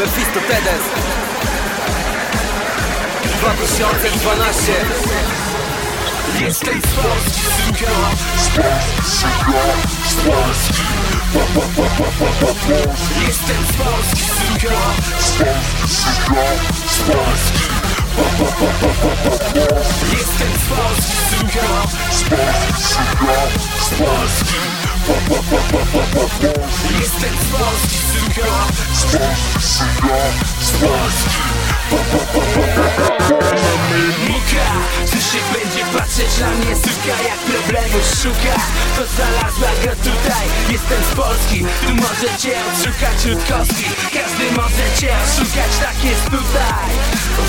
Mephisto Tedes 2012 Jesteś z Polski, suka Z Polski, Polski Jestem z Polski, suka Polski, Polski Jestem z Polski, Polski, Polski synka Jestem z Polski, synka Muka, Krzysiek będzie patrzeć na mnie Suka jak problemów szuka. To znalazła go tutaj Jestem z Polski. Tu możecie odszukać Rutkowski Każdy może cię oszukać Tak jest tutaj.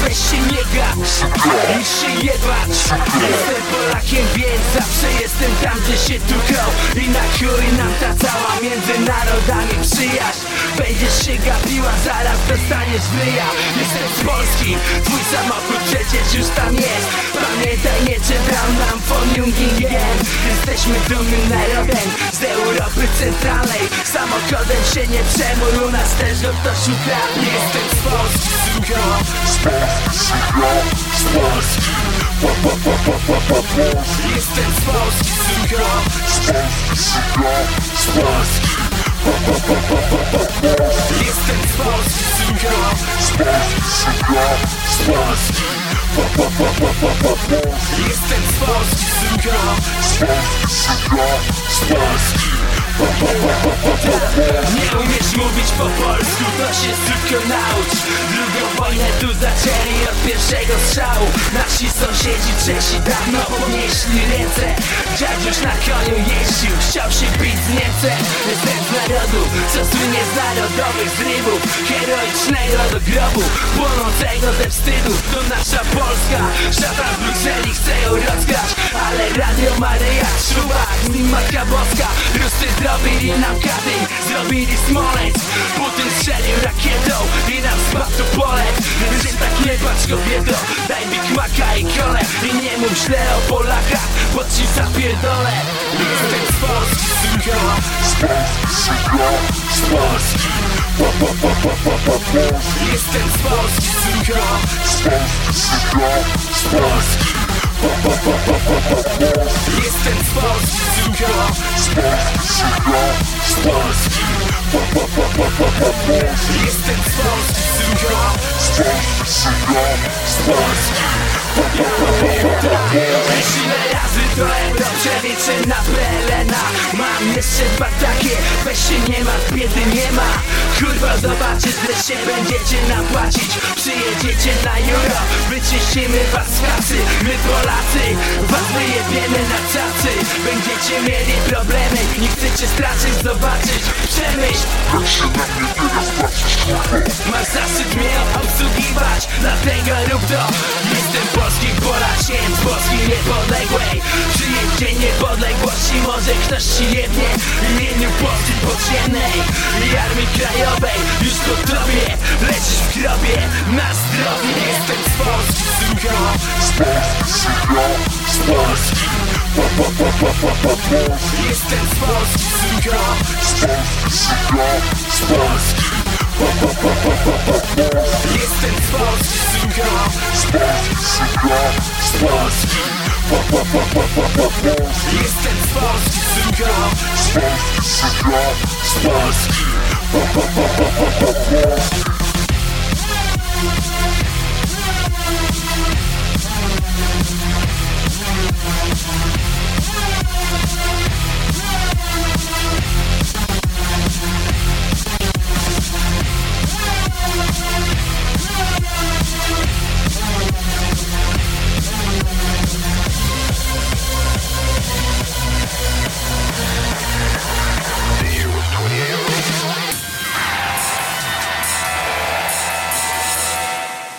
Weź się nie gać Niż się jebać. Jestem zawsze się tukał I na chuj nam ta cała między narodami przyjaźń. Będziesz się gapiła, zaraz dostaniesz wyja Jestem z Polski, twój samochód przecież już tam jest. Pamiętaj, nie czytam nam von Jungingen Jesteśmy dumnym narodem z Europy Centralnej. Samochodem się nie przejmuj, u nas też go ktoś ukradnie. Jestem z Polski, synka Jestem z Polski, synka Jestem z Polski, synka Jestem z Polski, synka Nie umiesz mówić po polsku, to się tylko naucz wojnę tu zaczęli od pierwszego strzału. Nasi sąsiedzi Czesi dawno podnieśli ręce. Dziadziuś na koniu jeździł, chciał się bić z Niemcem. Jestem z narodu, co słynie z narodowych zrywów. Heroicznego do grobu, płonącego ze wstydu. To nasza Polska, szatan w Brukseli chce ją rozgrać Ale Radio Maryja, Szubak, z nim Matka Boska Ruscy zrobili nam Katyń, zrobili Smoleńsk Putin strzelił rakietą daj Big Maca i kole I nie mów źle o Polakach, bo ci zapierdolę. Jestem z Polski, synka Jestem z Polski, synka Jestem z Polski, synka Jestem z Polski, synka Wiesz ile razy do euro przeliczę na Pelena Mam jeszcze dwa takie, weź się nie ma, biedy nie ma Kurwa zobaczysz, że się będziecie napłacić Przyjedziecie na euro, wyczyścimy was z kasy My Polacy, was wyjebiemy na cacy Będziecie mieli problemy, nie chcecie stracić, zobaczyć Przemyśl, Jak się na mnie teraz patrzysz, kurwa Masz zaszczyt mnie obsługiwać Dlatego rób to Jestem polskim Polakiem Z Polski niepodległej Przyjedź dzień niepodległości Może ktoś ci jebnie W imieniu Polski podziemnej I Armii Krajowej Już po tobie Lecisz w grobie Na zdrowie Jestem z Polski, synka Jestem z Polski, synka Jestem Polski,